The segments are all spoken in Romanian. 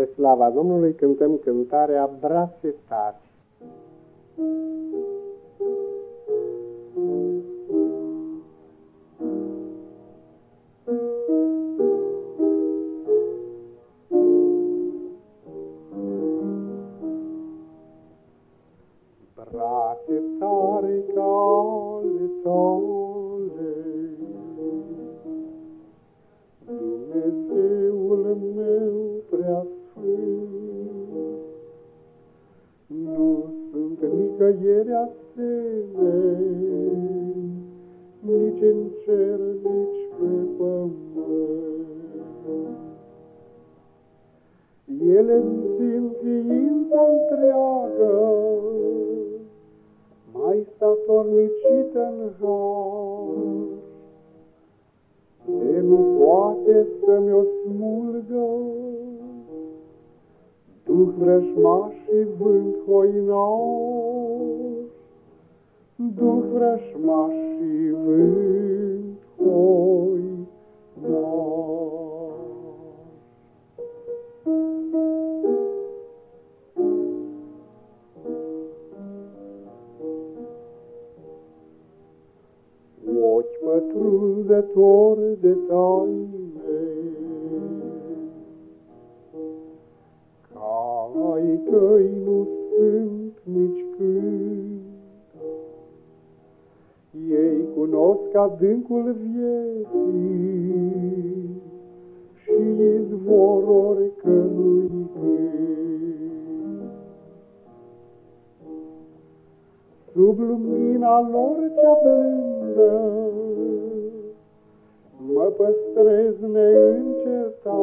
Spre slava Domnului cântăm cântarea Brațe tari. Brațe tare cale tale, sunt nicăieri asemeni, nici în cer, nici pe pământ. Ele îmi țin ființa întreagă, mai statornicită în har, de nu poate să-mi o smulgă, Duh vrăjmaș și vânt hoinaș, Duh vrăjmaș și vânt hoinaș. Ochi pătrunzători de taine, ai tăi nu sunt nici când. Cunosc adâncul vieții și izvor oricărui Sub lumina lor cea blândă, mă păstrez neîncetat.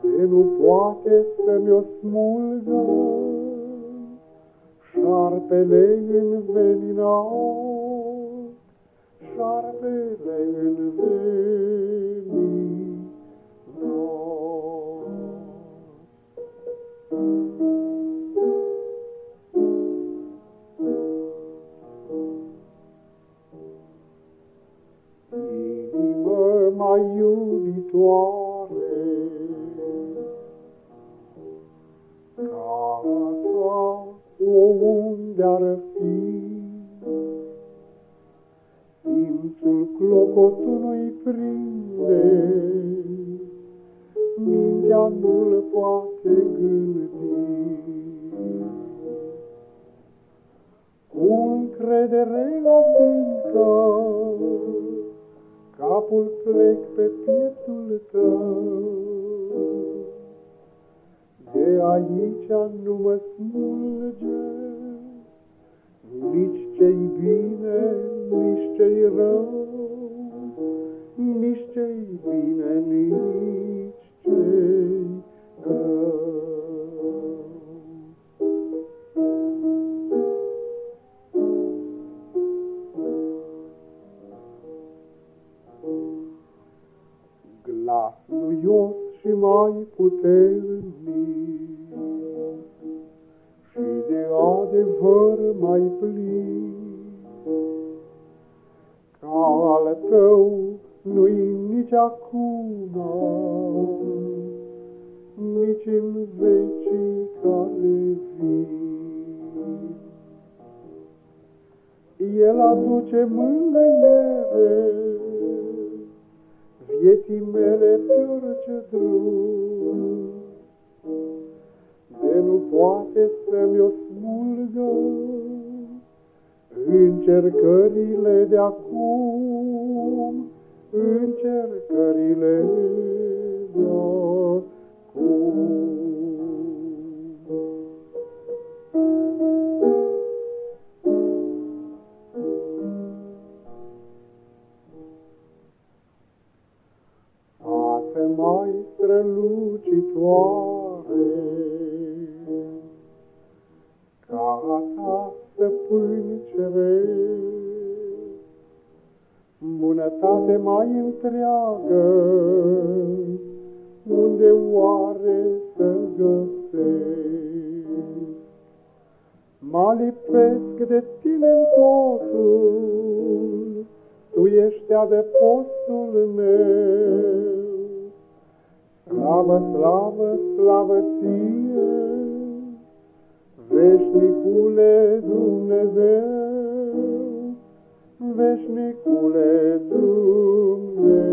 Ce nu poate să mi-o smulgă, șarpele înveninat, unde-ar fi. Simțul clocotului prinde, mintea nu-l poate gândi. Cu încredere adâncă, capul plec pe pieptul tău, de aici nu mă smulge, nici ce-i bine, nici ce-i rău, nici ce-i bine, nici ce-i rău. Glas luios și mai puternic, și de adevăr mai plin. Nici acum, nici în vecii care vin. El aduce mângâiere vieții mele pe orice drum. De nu poate să-mi o smulgă încercările de acum, încercările de acum. Față mai strălucitoare, ca ta stăpâni ceresc. Bunătate mai întreagă, unde oare să găsesc? Mă lipesc de tine în totul, tu ești adăpostul meu, Slavă, slavă, slavă ție, Veșnicule Dumnezeu, veșnicule Dumnezeu.